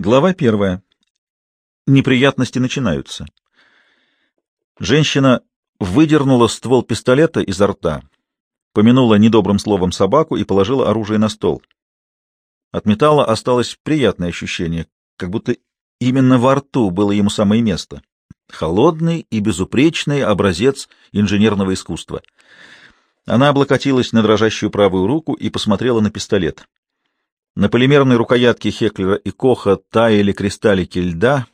Глава первая. Неприятности начинаются. Женщина выдернула ствол пистолета изо рта, помянула недобрым словом собаку и положила оружие на стол. От металла осталось приятное ощущение, как будто именно во рту было ему самое место. Холодный и безупречный образец инженерного искусства. Она облокотилась на дрожащую правую руку и посмотрела на пистолет. На полимерной рукоятке Хеклера и Коха таяли кристаллики льда,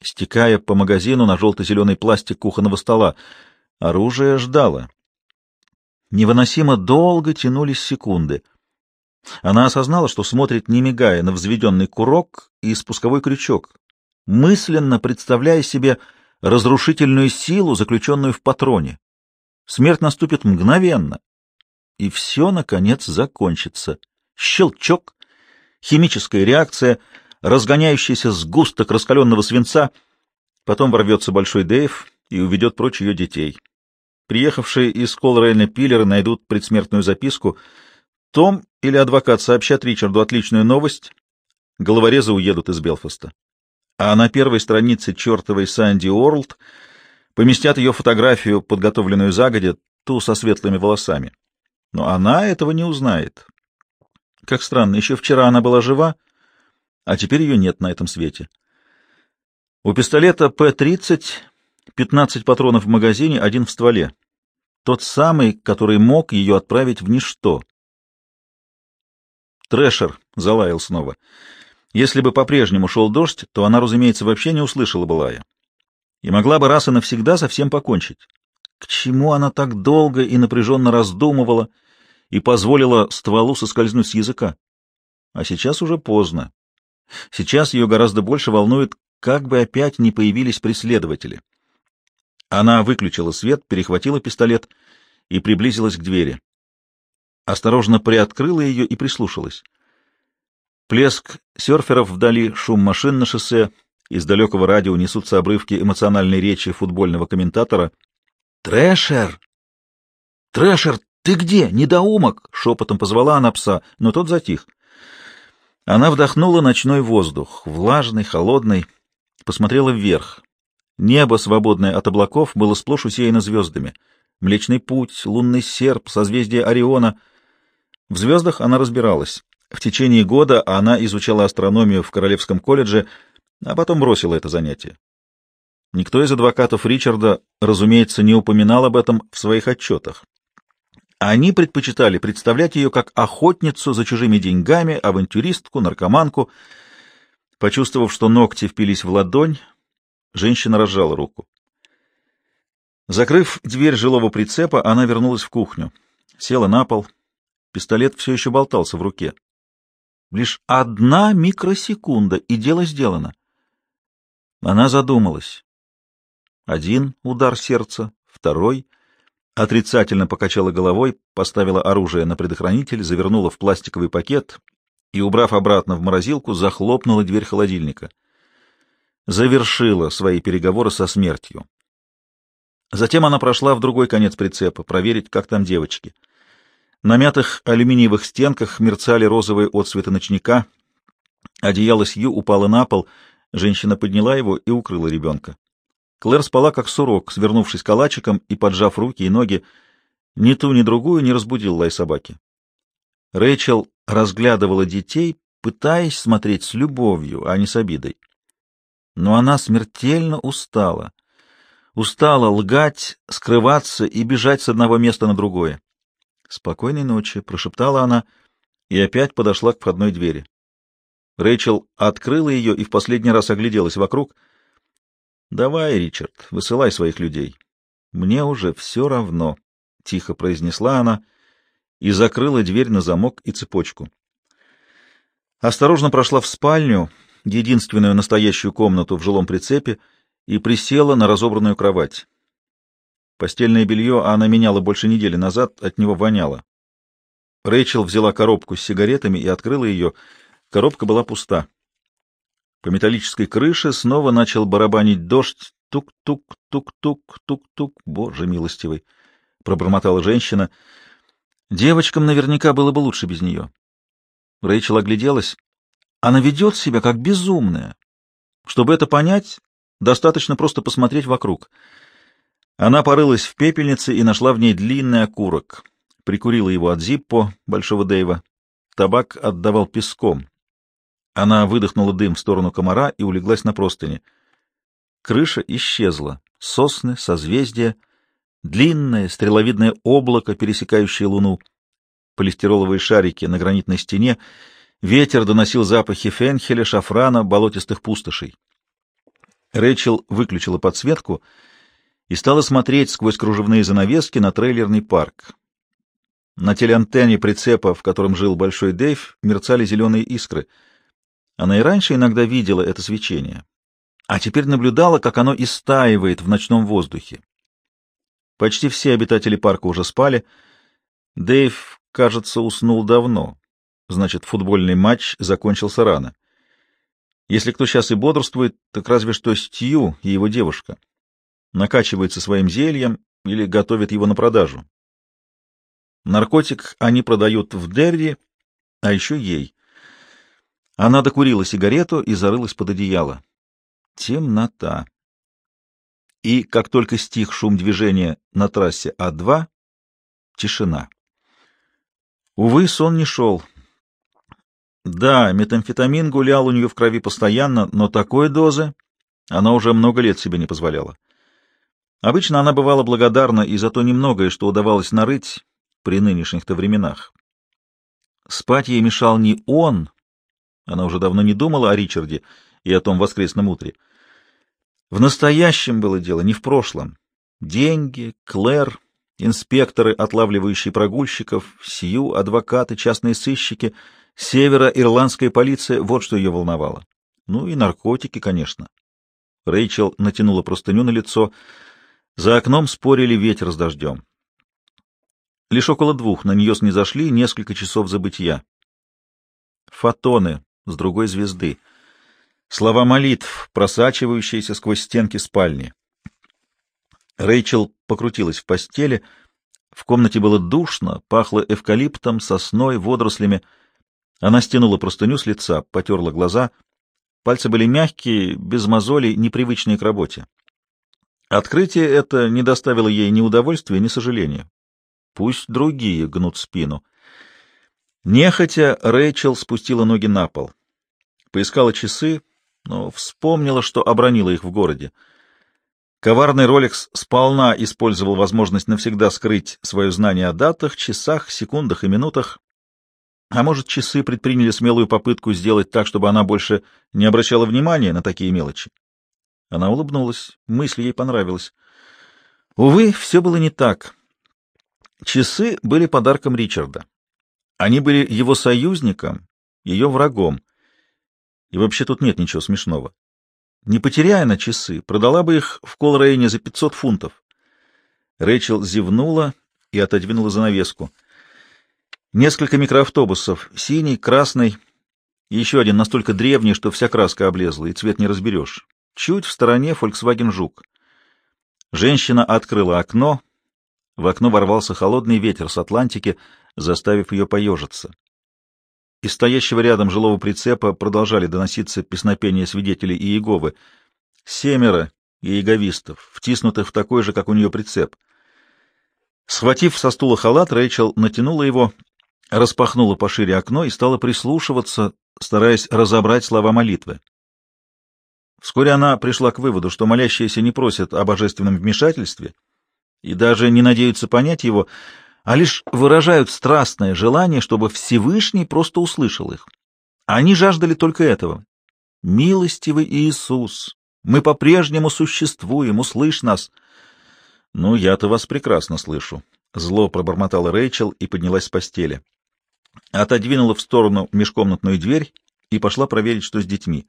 стекая по магазину на желто-зеленый пластик кухонного стола. Оружие ждало. Невыносимо долго тянулись секунды. Она осознала, что смотрит, не мигая, на взведенный курок и спусковой крючок, мысленно представляя себе разрушительную силу, заключенную в патроне. Смерть наступит мгновенно, и все, наконец, закончится. Щелчок, химическая реакция, разгоняющийся сгусток раскаленного свинца. Потом ворвется Большой Дэйв и уведет прочь ее детей. Приехавшие из Колрейна пиллеры найдут предсмертную записку. Том или адвокат сообщат Ричарду отличную новость. Головорезы уедут из Белфаста. А на первой странице чертовой Санди Уорлд поместят ее фотографию, подготовленную загодя, ту со светлыми волосами. Но она этого не узнает. Как странно, еще вчера она была жива, а теперь ее нет на этом свете. У пистолета П-30 15 патронов в магазине, один в стволе. Тот самый, который мог ее отправить в ничто. Трэшер залаял снова. Если бы по-прежнему шел дождь, то она, разумеется, вообще не услышала бы лая. И могла бы раз и навсегда совсем покончить. К чему она так долго и напряженно раздумывала — и позволила стволу соскользнуть с языка. А сейчас уже поздно. Сейчас ее гораздо больше волнует, как бы опять не появились преследователи. Она выключила свет, перехватила пистолет и приблизилась к двери. Осторожно приоткрыла ее и прислушалась. Плеск серферов вдали, шум машин на шоссе, из далекого радио несутся обрывки эмоциональной речи футбольного комментатора. «Трэшер! Трэшер, «Ты где, недоумок?» — шепотом позвала она пса, но тот затих. Она вдохнула ночной воздух, влажный, холодный, посмотрела вверх. Небо, свободное от облаков, было сплошь усеяно звездами. Млечный путь, лунный серп, созвездие Ориона. В звездах она разбиралась. В течение года она изучала астрономию в Королевском колледже, а потом бросила это занятие. Никто из адвокатов Ричарда, разумеется, не упоминал об этом в своих отчетах. Они предпочитали представлять ее как охотницу за чужими деньгами, авантюристку, наркоманку. Почувствовав, что ногти впились в ладонь, женщина разжала руку. Закрыв дверь жилого прицепа, она вернулась в кухню. Села на пол. Пистолет все еще болтался в руке. Лишь одна микросекунда, и дело сделано. Она задумалась. Один удар сердца, второй — отрицательно покачала головой, поставила оружие на предохранитель, завернула в пластиковый пакет и, убрав обратно в морозилку, захлопнула дверь холодильника. Завершила свои переговоры со смертью. Затем она прошла в другой конец прицепа, проверить, как там девочки. На мятых алюминиевых стенках мерцали розовые отсветы ночника. Одеяло Сью упало на пол, женщина подняла его и укрыла ребенка. Клэр спала как сурок, свернувшись калачиком и поджав руки и ноги. Ни ту, ни другую не разбудил лай собаки. Рэйчел разглядывала детей, пытаясь смотреть с любовью, а не с обидой. Но она смертельно устала. Устала лгать, скрываться и бежать с одного места на другое. «Спокойной ночи», — прошептала она и опять подошла к входной двери. Рэйчел открыла ее и в последний раз огляделась вокруг —— Давай, Ричард, высылай своих людей. Мне уже все равно, — тихо произнесла она и закрыла дверь на замок и цепочку. Осторожно прошла в спальню, единственную настоящую комнату в жилом прицепе, и присела на разобранную кровать. Постельное белье она меняла больше недели назад, от него воняло. Рэйчел взяла коробку с сигаретами и открыла ее. Коробка была пуста. По металлической крыше снова начал барабанить дождь. Тук-тук-тук-тук-тук-тук. Боже милостивый! — пробормотала женщина. Девочкам наверняка было бы лучше без нее. Рэйчел огляделась. Она ведет себя как безумная. Чтобы это понять, достаточно просто посмотреть вокруг. Она порылась в пепельнице и нашла в ней длинный окурок. Прикурила его от Зиппо, большого Дэйва. Табак отдавал песком. Она выдохнула дым в сторону комара и улеглась на простыни. Крыша исчезла. Сосны, созвездия, длинное стреловидное облако, пересекающее луну, полистироловые шарики на гранитной стене, ветер доносил запахи фенхеля, шафрана, болотистых пустошей. Рэйчел выключила подсветку и стала смотреть сквозь кружевные занавески на трейлерный парк. На телеантенне прицепа, в котором жил Большой Дэйв, мерцали зеленые искры. Она и раньше иногда видела это свечение, а теперь наблюдала, как оно истаивает в ночном воздухе. Почти все обитатели парка уже спали. Дэйв, кажется, уснул давно. Значит, футбольный матч закончился рано. Если кто сейчас и бодрствует, так разве что Стью и его девушка. Накачивается своим зельем или готовит его на продажу. Наркотик они продают в Дерри, а еще ей. Она докурила сигарету и зарылась под одеяло. Темнота. И как только стих шум движения на трассе А2, тишина. Увы, сон не шел. Да, метамфетамин гулял у нее в крови постоянно, но такой дозы она уже много лет себе не позволяла. Обычно она бывала благодарна и за то немногое, что удавалось нарыть, при нынешних-то временах. Спать ей мешал не он, она уже давно не думала о Ричарде и о том воскресном утре. В настоящем было дело, не в прошлом. Деньги, Клэр, инспекторы, отлавливающие прогульщиков, Сью, адвокаты, частные сыщики, северо-ирландская полиция — вот что ее волновало. Ну и наркотики, конечно. Рэйчел натянула простыню на лицо. За окном спорили ветер с дождем. Лишь около двух на нее снизошли несколько часов забытия. Фотоны с другой звезды. Слова молитв, просачивающиеся сквозь стенки спальни. Рэйчел покрутилась в постели. В комнате было душно, пахло эвкалиптом, сосной, водорослями. Она стянула простыню с лица, потерла глаза. Пальцы были мягкие, без мозолей, непривычные к работе. Открытие это не доставило ей ни удовольствия, ни сожаления. Пусть другие гнут спину. Нехотя Рэйчел спустила ноги на пол. Поискала часы, но вспомнила, что обронила их в городе. Коварный Ролекс сполна использовал возможность навсегда скрыть свое знание о датах, часах, секундах и минутах. А может, часы предприняли смелую попытку сделать так, чтобы она больше не обращала внимания на такие мелочи. Она улыбнулась, мысль ей понравилась. Увы, все было не так. Часы были подарком Ричарда. Они были его союзником, ее врагом. И вообще тут нет ничего смешного. Не потеряя на часы, продала бы их в Колрейне за 500 фунтов. Рэйчел зевнула и отодвинула занавеску. Несколько микроавтобусов, синий, красный, и еще один настолько древний, что вся краска облезла, и цвет не разберешь. Чуть в стороне Volkswagen Жук. Женщина открыла окно, в окно ворвался холодный ветер с Атлантики, заставив ее поежиться. Из стоящего рядом жилого прицепа продолжали доноситься песнопения свидетелей Иеговы. Семеро иеговистов, втиснутых в такой же, как у нее, прицеп. Схватив со стула халат, Рэйчел натянула его, распахнула пошире окно и стала прислушиваться, стараясь разобрать слова молитвы. Вскоре она пришла к выводу, что молящиеся не просят о божественном вмешательстве — и даже не надеются понять его, а лишь выражают страстное желание, чтобы Всевышний просто услышал их. Они жаждали только этого. «Милостивый Иисус, мы по-прежнему существуем, услышь нас». «Ну, я-то вас прекрасно слышу», — зло пробормотала Рэйчел и поднялась с постели. Отодвинула в сторону межкомнатную дверь и пошла проверить, что с детьми.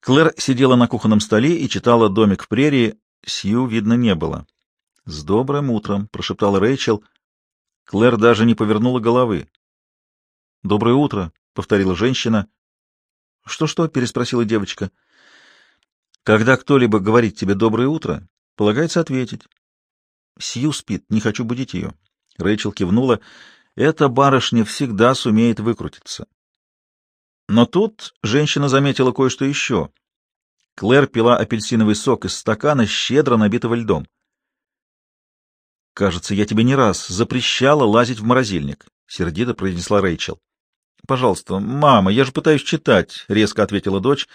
Клэр сидела на кухонном столе и читала «Домик в прерии», Сью видно не было. — С добрым утром, — прошептала Рэйчел. Клэр даже не повернула головы. — Доброе утро, — повторила женщина. «Что — Что-что? — переспросила девочка. — Когда кто-либо говорит тебе «доброе утро», полагается ответить. — Сью спит, не хочу будить ее. Рэйчел кивнула. — Эта барышня всегда сумеет выкрутиться. Но тут женщина заметила кое-что еще. Клэр пила апельсиновый сок из стакана, щедро набитого льдом. «Кажется, я тебе не раз запрещала лазить в морозильник», — сердито произнесла Рэйчел. «Пожалуйста, мама, я же пытаюсь читать», — резко ответила дочь.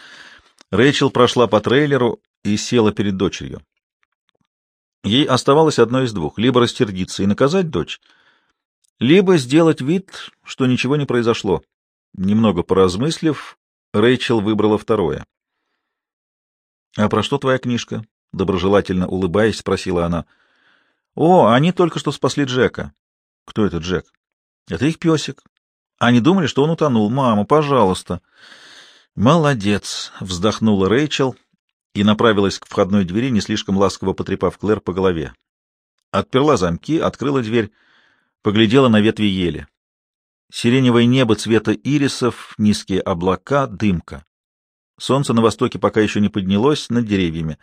Рэйчел прошла по трейлеру и села перед дочерью. Ей оставалось одно из двух — либо растердиться и наказать дочь, либо сделать вид, что ничего не произошло. Немного поразмыслив, Рэйчел выбрала второе. — А про что твоя книжка? — доброжелательно улыбаясь, спросила она. — О, они только что спасли Джека. — Кто это Джек? — Это их песик. Они думали, что он утонул. Мама, пожалуйста. — Молодец, — вздохнула Рэйчел и направилась к входной двери, не слишком ласково потрепав Клэр по голове. Отперла замки, открыла дверь, поглядела на ветви ели. Сиреневое небо цвета ирисов, низкие облака, дымка. Солнце на востоке пока еще не поднялось над деревьями.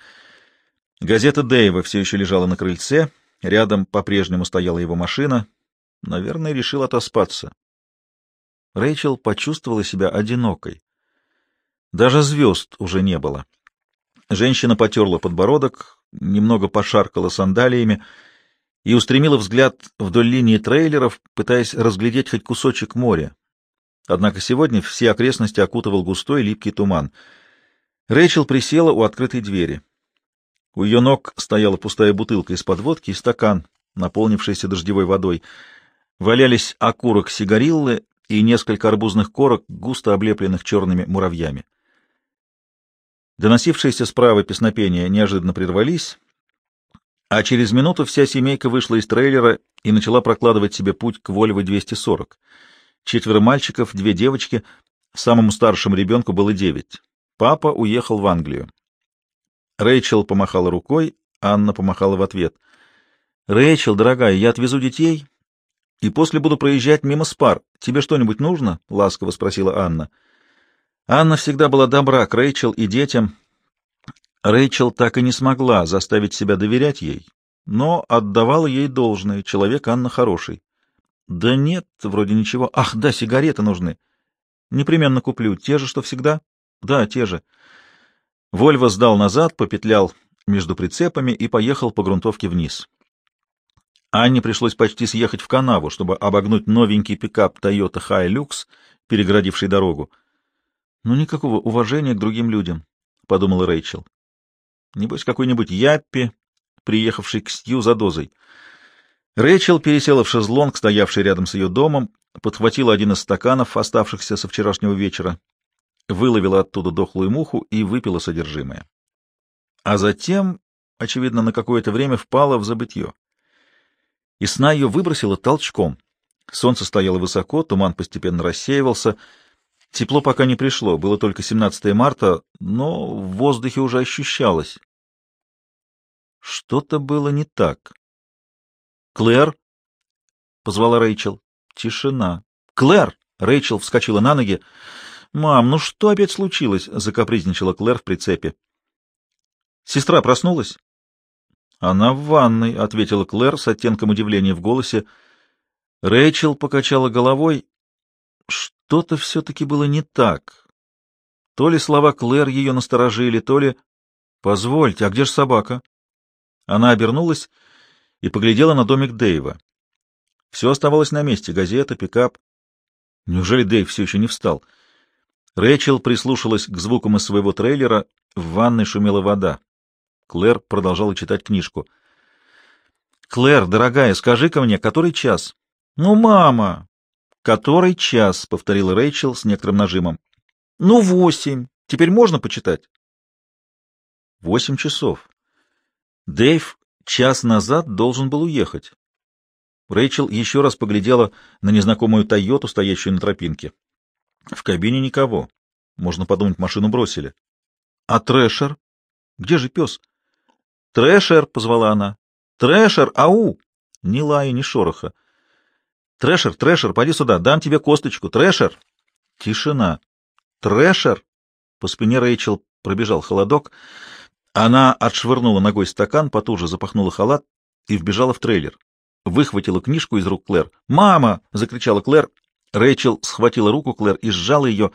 Газета Дэйва все еще лежала на крыльце, рядом по-прежнему стояла его машина. Наверное, решил отоспаться. Рэйчел почувствовала себя одинокой. Даже звезд уже не было. Женщина потерла подбородок, немного пошаркала сандалиями и устремила взгляд вдоль линии трейлеров, пытаясь разглядеть хоть кусочек моря. Однако сегодня все окрестности окутывал густой липкий туман. Рэйчел присела у открытой двери. У ее ног стояла пустая бутылка из-под водки и стакан, наполнившийся дождевой водой. Валялись окурок сигариллы и несколько арбузных корок, густо облепленных черными муравьями. Доносившиеся справа песнопения неожиданно прервались, а через минуту вся семейка вышла из трейлера и начала прокладывать себе путь к Вольво 240. Четверо мальчиков, две девочки, самому старшему ребенку было девять. Папа уехал в Англию. Рэйчел помахала рукой, Анна помахала в ответ. «Рэйчел, дорогая, я отвезу детей и после буду проезжать мимо спар. Тебе что-нибудь нужно?» — ласково спросила Анна. Анна всегда была добра к Рэйчел и детям, Рэйчел так и не смогла заставить себя доверять ей, но отдавала ей должное, человек Анна хороший. Да нет, вроде ничего. Ах, да, сигареты нужны. Непременно куплю. Те же, что всегда? Да, те же. Вольво сдал назад, попетлял между прицепами и поехал по грунтовке вниз. Анне пришлось почти съехать в канаву, чтобы обогнуть новенький пикап Toyota Hilux, переградивший дорогу. Ну, никакого уважения к другим людям, — подумала Рэйчел. Небось, какой-нибудь Яппи, приехавший к Стью за дозой. Рэйчел пересела в шезлонг, стоявший рядом с ее домом, подхватила один из стаканов, оставшихся со вчерашнего вечера, выловила оттуда дохлую муху и выпила содержимое. А затем, очевидно, на какое-то время впала в забытье. И сна ее выбросило толчком. Солнце стояло высоко, туман постепенно рассеивался — Тепло пока не пришло, было только 17 марта, но в воздухе уже ощущалось. Что-то было не так. «Клэр?» — позвала Рэйчел. Тишина. «Клэр!» — Рэйчел вскочила на ноги. «Мам, ну что опять случилось?» — закапризничала Клэр в прицепе. «Сестра проснулась?» «Она в ванной», — ответила Клэр с оттенком удивления в голосе. Рэйчел покачала головой что-то все-таки было не так. То ли слова Клэр ее насторожили, то ли... «Позвольте, а где же собака?» Она обернулась и поглядела на домик Дэйва. Все оставалось на месте — газета, пикап. Неужели Дэйв все еще не встал? Рэчел прислушалась к звукам из своего трейлера, в ванной шумела вода. Клэр продолжала читать книжку. «Клэр, дорогая, скажи-ка мне, который час?» «Ну, мама!» «Который час?» — повторил Рэйчел с некоторым нажимом. «Ну, восемь. Теперь можно почитать?» «Восемь часов. Дэйв час назад должен был уехать». Рэйчел еще раз поглядела на незнакомую «Тойоту», стоящую на тропинке. В кабине никого. Можно подумать, машину бросили. «А Трэшер? Где же пес?» «Трэшер!» — позвала она. «Трэшер! Ау!» Ни лая, ни шороха. Трэшер, Трэшер, поди сюда, дам тебе косточку. Трэшер. Тишина. Трэшер. По спине Рэйчел пробежал холодок. Она отшвырнула ногой стакан, потуже запахнула халат и вбежала в трейлер. Выхватила книжку из рук Клэр. «Мама!» — закричала Клэр. Рэйчел схватила руку Клэр и сжала ее.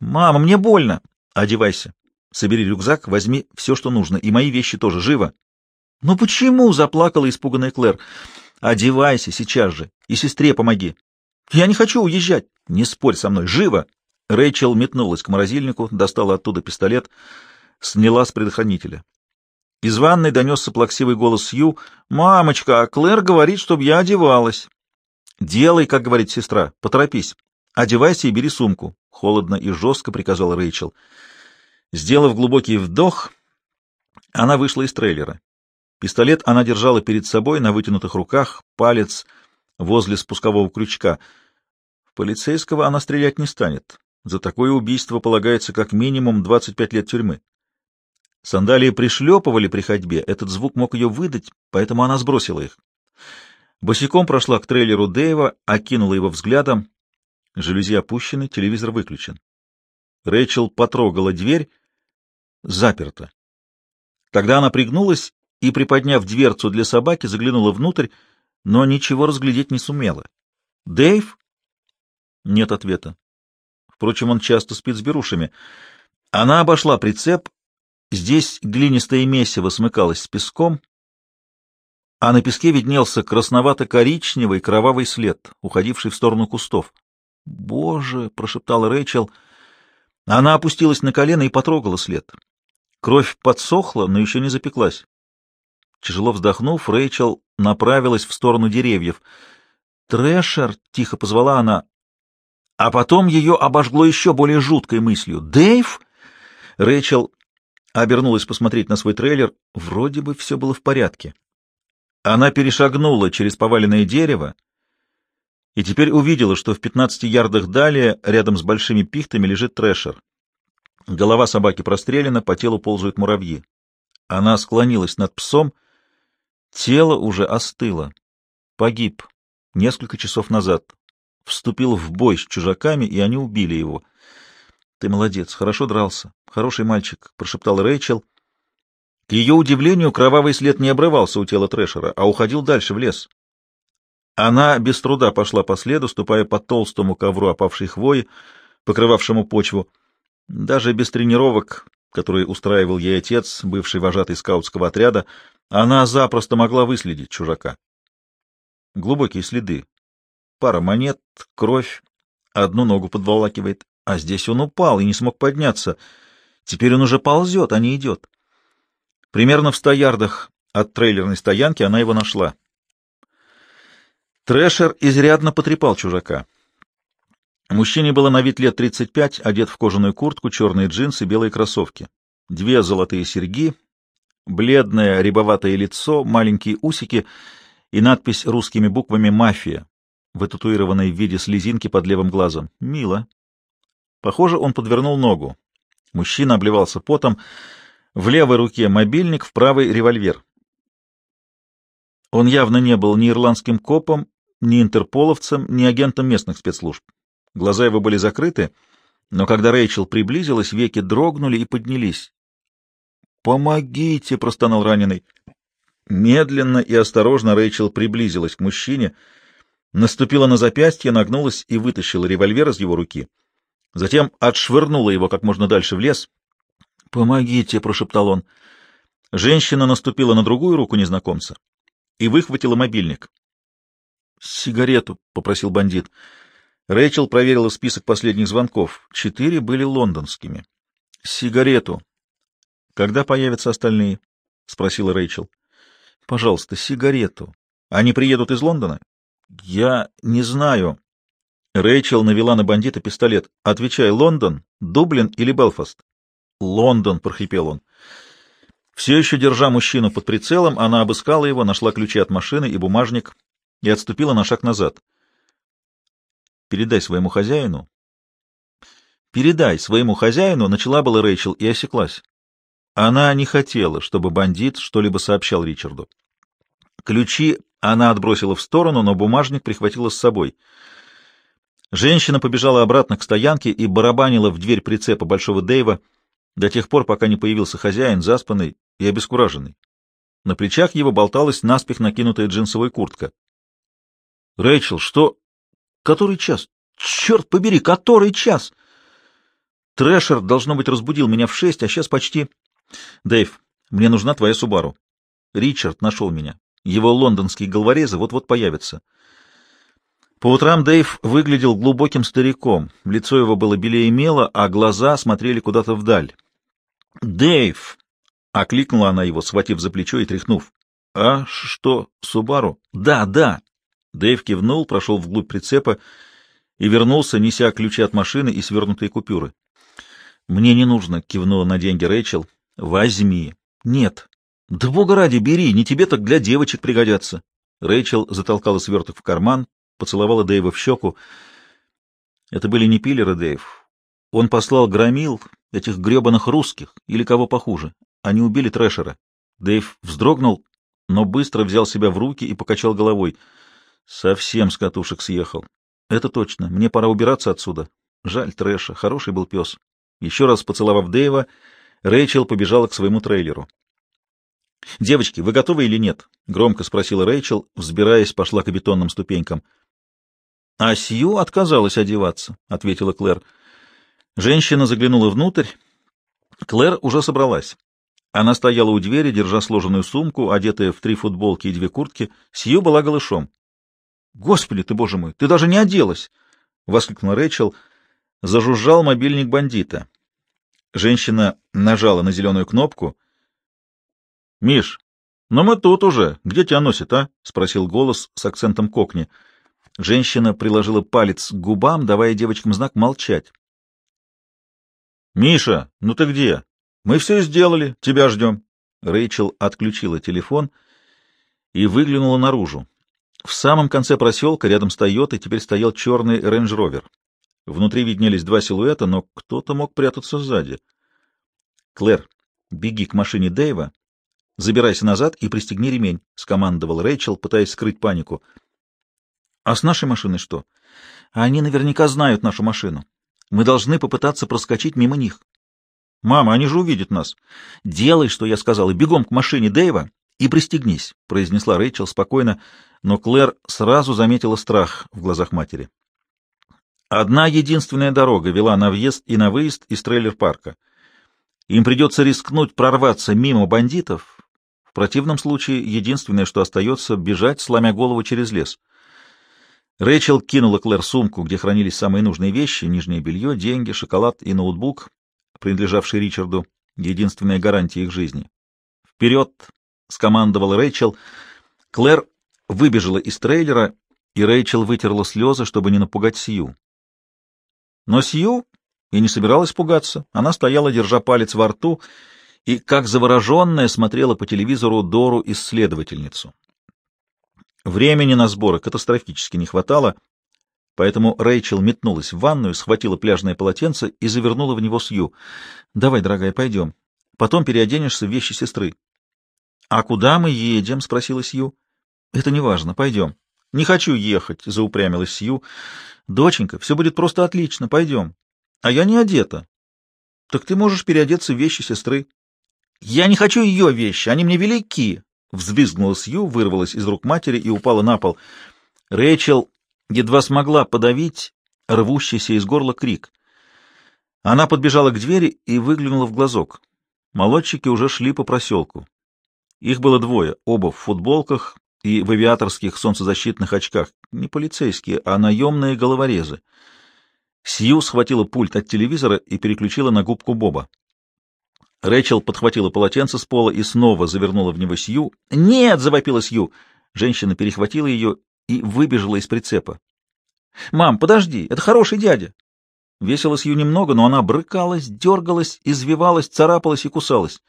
«Мама, мне больно!» «Одевайся. Собери рюкзак, возьми все, что нужно, и мои вещи тоже. Живо!» «Ну почему?» — заплакала испуганная Клэр. «Одевайся сейчас же и сестре помоги». «Я не хочу уезжать». «Не спорь со мной. Живо!» Рэйчел метнулась к морозильнику, достала оттуда пистолет, сняла с предохранителя. Из ванной донесся плаксивый голос Сью. «Мамочка, а Клэр говорит, чтобы я одевалась». «Делай, как говорит сестра, поторопись. Одевайся и бери сумку», — холодно и жестко приказал Рэйчел. Сделав глубокий вдох, она вышла из трейлера. Пистолет она держала перед собой на вытянутых руках, палец возле спускового крючка. В полицейского она стрелять не станет. За такое убийство полагается как минимум 25 лет тюрьмы. Сандалии пришлепывали при ходьбе, этот звук мог ее выдать, поэтому она сбросила их. Босиком прошла к трейлеру Дэйва, окинула его взглядом. Жалюзи опущены, телевизор выключен. Рэйчел потрогала дверь. Заперта. Тогда она пригнулась и, приподняв дверцу для собаки, заглянула внутрь, но ничего разглядеть не сумела. «Дэйв?» Нет ответа. Впрочем, он часто спит с берушами. Она обошла прицеп. Здесь глинистое месиво смыкалось с песком, а на песке виднелся красновато-коричневый кровавый след, уходивший в сторону кустов. «Боже!» — прошептала Рэйчел. Она опустилась на колено и потрогала след. Кровь подсохла, но еще не запеклась. Тяжело вздохнув, Рэйчел направилась в сторону деревьев. «Трэшер!» — тихо позвала она. А потом ее обожгло еще более жуткой мыслью. «Дэйв?» Рэйчел обернулась посмотреть на свой трейлер. Вроде бы все было в порядке. Она перешагнула через поваленное дерево и теперь увидела, что в 15 ярдах далее, рядом с большими пихтами, лежит трэшер. Голова собаки прострелена, по телу ползают муравьи. Она склонилась над псом. Тело уже остыло. Погиб несколько часов назад. Вступил в бой с чужаками, и они убили его. — Ты молодец, хорошо дрался. Хороший мальчик, — прошептал Рэйчел, к ее удивлению, кровавый след не обрывался у тела Трэшера, а уходил дальше, в лес. Она без труда пошла по следу, ступая по толстому ковру опавшей хвои, покрывавшему почву. Даже без тренировок, которые устраивал ей отец, бывший вожатый скаутского отряда, она запросто могла выследить чужака. Глубокие следы. Пара монет, кровь, одну ногу подволакивает. А здесь он упал и не смог подняться. Теперь он уже ползет, а не идет. Примерно в ста ярдах от трейлерной стоянки она его нашла. Трэшер изрядно потрепал чужака. Мужчине было на вид лет 35, одет в кожаную куртку, черные джинсы, белые кроссовки. Две золотые серьги, бледное рябоватое лицо, маленькие усики и надпись русскими буквами «Мафия», вытатуированная в виде слезинки под левым глазом. Мило. Похоже, он подвернул ногу. Мужчина обливался потом, в левой руке мобильник, в правой — револьвер. Он явно не был ни ирландским копом, ни интерполовцем, ни агентом местных спецслужб. Глаза его были закрыты, но когда Рэйчел приблизилась, веки дрогнули и поднялись. «Помогите!» — простонал раненый. Медленно и осторожно Рэйчел приблизилась к мужчине, наступила на запястье, нагнулась и вытащила револьвер из его руки. Затем отшвырнула его как можно дальше в лес — «Помогите!» — прошептал он. Женщина наступила на другую руку незнакомца и выхватила мобильник. «Сигарету», — попросил бандит. Рэйчел проверила список последних звонков. Четыре были лондонскими. «Сигарету». «Когда появятся остальные?» — спросила Рэйчел. «Пожалуйста, сигарету. Они приедут из Лондона?» «Я не знаю». Рэйчел навела на бандита пистолет. «Отвечай, Лондон, Дублин или Белфаст?» «Лондон!» — прохрипел он. Все еще держа мужчину под прицелом, она обыскала его, нашла ключи от машины и бумажник и отступила на шаг назад. «Передай своему хозяину». «Передай своему хозяину», — начала была Рэйчел и осеклась. Она не хотела, чтобы бандит что-либо сообщал Ричарду. Ключи она отбросила в сторону, но бумажник прихватила с собой. Женщина побежала обратно к стоянке и барабанила в дверь прицепа Большого Дэйва — до тех пор, пока не появился хозяин, заспанный и обескураженный. На плечах его болталась наспех накинутая джинсовая куртка. — Рэйчел, что? Который час? Черт побери, который час? Трэшер, должно быть, разбудил меня в шесть, а сейчас почти... Дэйв, мне нужна твоя Субару. Ричард нашел меня. Его лондонские головорезы вот-вот появятся. По утрам Дэйв выглядел глубоким стариком. Лицо его было белее мела, а глаза смотрели куда-то вдаль. «Дэйв!» — окликнула она его, схватив за плечо и тряхнув. «А что, Субару?» «Да, да!» Дэйв кивнул, прошел вглубь прицепа и вернулся, неся ключи от машины и свернутые купюры. «Мне не нужно», — кивнула на деньги Рэйчел. «Возьми». «Нет». «Да бога ради, бери, не тебе, так для девочек пригодятся». Рэйчел затолкала сверток в карман, поцеловала Дэйва в щеку. Это были не пиллеры, Дэйв. Он послал громил этих гребаных русских или кого похуже. Они убили Трэшера. Дэйв вздрогнул, но быстро взял себя в руки и покачал головой. Совсем с катушек съехал. Это точно. Мне пора убираться отсюда. Жаль Трэша. Хороший был пес. Еще раз поцеловав Дэйва, Рэйчел побежала к своему трейлеру. «Девочки, вы готовы или нет?» — громко спросила Рэйчел, взбираясь, пошла к бетонным ступенькам. «А Сью отказалась одеваться», — ответила Клэр. Женщина заглянула внутрь. Клэр уже собралась. Она стояла у двери, держа сложенную сумку, одетая в три футболки и две куртки. Сью была голышом. «Господи ты, боже мой, ты даже не оделась!» — воскликнула Рэйчел. Зажужжал мобильник бандита. Женщина нажала на зеленую кнопку. — Миш, ну мы тут уже. Где тебя носит, а? — спросил голос с акцентом кокни. Женщина приложила палец к губам, давая девочкам знак молчать. — Миша, ну ты где? Мы все сделали, тебя ждем. Рэйчел отключила телефон и выглянула наружу. В самом конце проселка, рядом с Тойотой, теперь стоял черный рейндж-ровер. Внутри виднелись два силуэта, но кто-то мог прятаться сзади. «Клэр, беги к машине Дэйва, забирайся назад и пристегни ремень», — скомандовал Рэйчел, пытаясь скрыть панику. «А с нашей машиной что? Они наверняка знают нашу машину. Мы должны попытаться проскочить мимо них». «Мама, они же увидят нас». «Делай, что я сказала, бегом к машине Дэйва и пристегнись», — произнесла Рэйчел спокойно, но Клэр сразу заметила страх в глазах матери. Одна единственная дорога вела на въезд и на выезд из трейлер-парка. Им придется рискнуть прорваться мимо бандитов. В противном случае единственное, что остается, бежать, сломя голову через лес. Рэйчел кинула Клэр сумку, где хранились самые нужные вещи, нижнее белье, деньги, шоколад и ноутбук, принадлежавший Ричарду, единственная гарантия их жизни. «Вперед!» — скомандовал Рэйчел. Клэр выбежала из трейлера, и Рэйчел вытерла слезы, чтобы не напугать Сью. Но Сью и не собиралась пугаться. Она стояла, держа палец во рту, и, как завороженная, смотрела по телевизору Дору-исследовательницу. Времени на сборы катастрофически не хватало, поэтому Рэйчел метнулась в ванную, схватила пляжное полотенце и завернула в него Сью. «Давай, дорогая, пойдем. Потом переоденешься в вещи сестры». «А куда мы едем?» — спросила Сью. «Это не важно. Пойдем». «Не хочу ехать», — заупрямилась Сью. Доченька, все будет просто отлично, пойдем. А я не одета. Так ты можешь переодеться в вещи сестры. Я не хочу ее вещи, они мне велики. Взвизгнула Сью, вырвалась из рук матери и упала на пол. Рэйчел едва смогла подавить рвущийся из горла крик. Она подбежала к двери и выглянула в глазок. Молодчики уже шли по проселку. Их было двое, оба в футболках, и в авиаторских солнцезащитных очках. Не полицейские, а наемные головорезы. Сью схватила пульт от телевизора и переключила на губку Боба. Рэчел подхватила полотенце с пола и снова завернула в него Сью. «Нет!» — завопила Сью. Женщина перехватила ее и выбежала из прицепа. «Мам, подожди, это хороший дядя!» Весело Сью немного, но она брыкалась, дергалась, извивалась, царапалась и кусалась.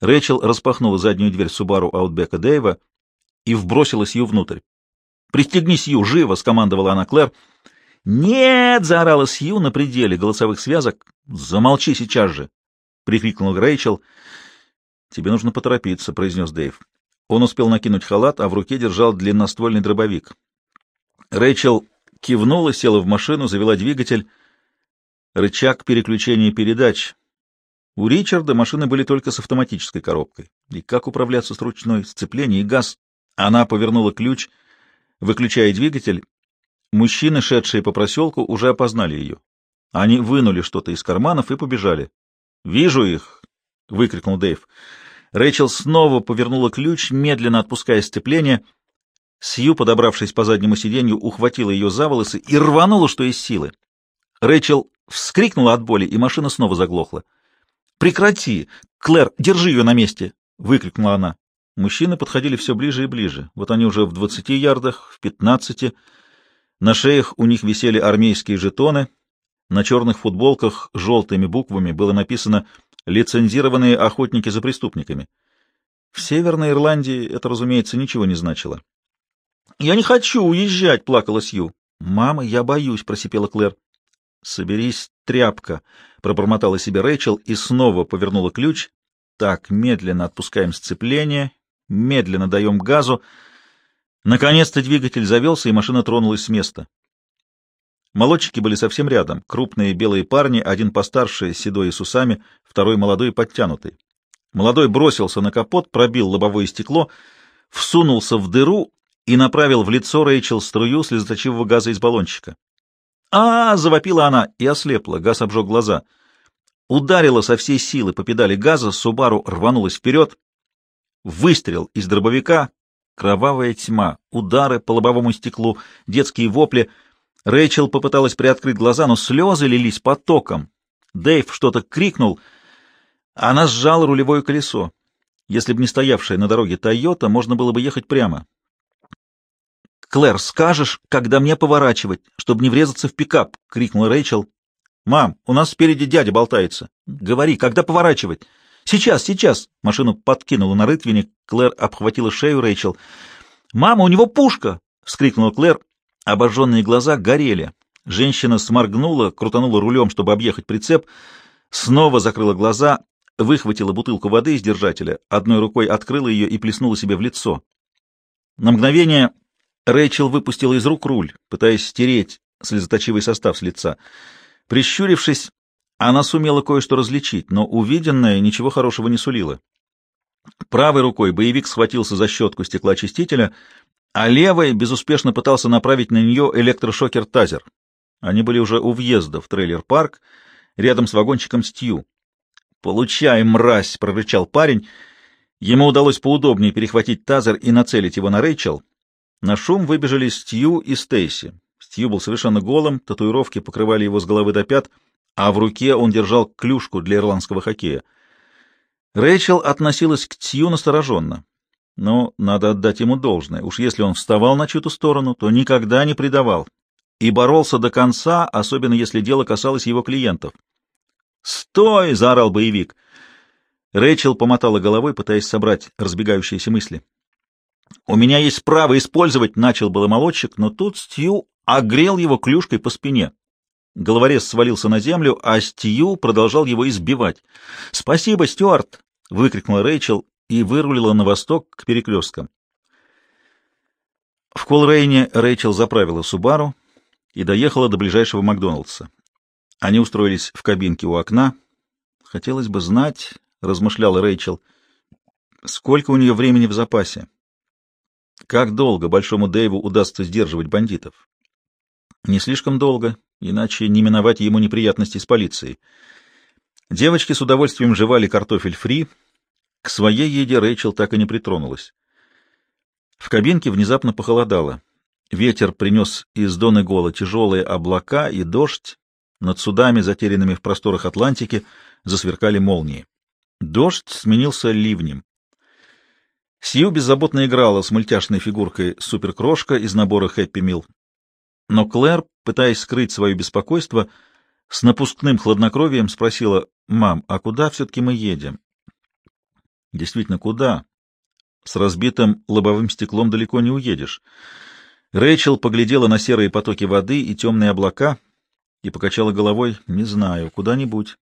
Рэчел распахнула заднюю дверь Субару Аутбека Дэйва и вбросила Сью внутрь. «Пристегни Сью, живо!» — скомандовала она Клэр. «Нет!» — заорала Сью на пределе голосовых связок. «Замолчи сейчас же!» — прикрикнул Рэйчел. «Тебе нужно поторопиться», — произнес Дэйв. Он успел накинуть халат, а в руке держал длинноствольный дробовик. Рэйчел кивнула, села в машину, завела двигатель. Рычаг переключения передач. У Ричарда машины были только с автоматической коробкой. И как управляться с ручной, сцепление и газ? Она повернула ключ, выключая двигатель. Мужчины, шедшие по проселку, уже опознали ее. Они вынули что-то из карманов и побежали. «Вижу их!» — выкрикнул Дэйв. Рэйчел снова повернула ключ, медленно отпуская сцепление. Сью, подобравшись по заднему сиденью, ухватила ее за волосы и рванула, что из силы. Рэйчел вскрикнула от боли, и машина снова заглохла. «Прекрати! Клэр, держи ее на месте!» — выкрикнула она. Мужчины подходили все ближе и ближе. Вот они уже в двадцати ярдах, в пятнадцати. На шеях у них висели армейские жетоны. На черных футболках желтыми буквами было написано «Лицензированные охотники за преступниками». В Северной Ирландии это, разумеется, ничего не значило. «Я не хочу уезжать!» — плакала Сью. «Мама, я боюсь!» — просипела Клэр. «Соберись, тряпка!» — пробормотала себе Рэйчел и снова повернула ключ. «Так, медленно отпускаем сцепление медленно даем газу. Наконец-то двигатель завелся, и машина тронулась с места. Молодчики были совсем рядом. Крупные белые парни, один постарше, седой и с усами, второй молодой и подтянутый. Молодой бросился на капот, пробил лобовое стекло, всунулся в дыру и направил в лицо Рэйчел струю слезоточивого газа из баллончика. а, -а, -а завопила она и ослепла, газ обжег глаза. Ударила со всей силы по педали газа, Субару рванулась вперед, Выстрел из дробовика, кровавая тьма, удары по лобовому стеклу, детские вопли. Рэйчел попыталась приоткрыть глаза, но слезы лились потоком. Дэйв что-то крикнул. Она сжала рулевое колесо. Если бы не стоявшая на дороге Тойота, можно было бы ехать прямо. «Клэр, скажешь, когда мне поворачивать, чтобы не врезаться в пикап?» — крикнула Рэйчел. «Мам, у нас спереди дядя болтается. Говори, когда поворачивать?» «Сейчас, сейчас!» — машину подкинула на рытвине. Клэр обхватила шею Рэйчел. «Мама, у него пушка!» — вскрикнула Клэр. Обожженные глаза горели. Женщина сморгнула, крутанула рулем, чтобы объехать прицеп, снова закрыла глаза, выхватила бутылку воды из держателя, одной рукой открыла ее и плеснула себе в лицо. На мгновение Рэйчел выпустила из рук руль, пытаясь стереть слезоточивый состав с лица. Прищурившись, она сумела кое-что различить, но увиденное ничего хорошего не сулило. Правой рукой боевик схватился за щетку стеклоочистителя, а левой безуспешно пытался направить на нее электрошокер Тазер. Они были уже у въезда в трейлер-парк, рядом с вагончиком Стью. «Получай, мразь!» — прорычал парень. Ему удалось поудобнее перехватить Тазер и нацелить его на Рэйчел. На шум выбежали Стью и Стейси. Стью был совершенно голым, татуировки покрывали его с головы до пят — а в руке он держал клюшку для ирландского хоккея. Рэйчел относилась к Тью настороженно, но надо отдать ему должное. Уж если он вставал на чью-то сторону, то никогда не предавал и боролся до конца, особенно если дело касалось его клиентов. «Стой!» — заорал боевик. Рэйчел помотала головой, пытаясь собрать разбегающиеся мысли. «У меня есть право использовать», — начал было молодчик, но тут Стью огрел его клюшкой по спине. Головорез свалился на землю, а Стью продолжал его избивать. «Спасибо, Стюарт!» — выкрикнула Рэйчел и вырулила на восток к перекресткам. В Колрейне Рэйчел заправила Субару и доехала до ближайшего Макдоналдса. Они устроились в кабинке у окна. «Хотелось бы знать», — размышляла Рэйчел, — «сколько у нее времени в запасе? Как долго Большому Дэйву удастся сдерживать бандитов?» «Не слишком долго, иначе не миновать ему неприятностей с полицией. Девочки с удовольствием жевали картофель фри. К своей еде Рэйчел так и не притронулась. В кабинке внезапно похолодало. Ветер принес из Донегола тяжелые облака и дождь. Над судами, затерянными в просторах Атлантики, засверкали молнии. Дождь сменился ливнем. Сью беззаботно играла с мультяшной фигуркой суперкрошка из набора «Хэппи Мил». Но Клэр, пытаясь скрыть свое беспокойство, с напускным хладнокровием спросила, «Мам, а куда все-таки мы едем?» «Действительно, куда?» «С разбитым лобовым стеклом далеко не уедешь». Рэйчел поглядела на серые потоки воды и темные облака и покачала головой, «Не знаю, куда-нибудь».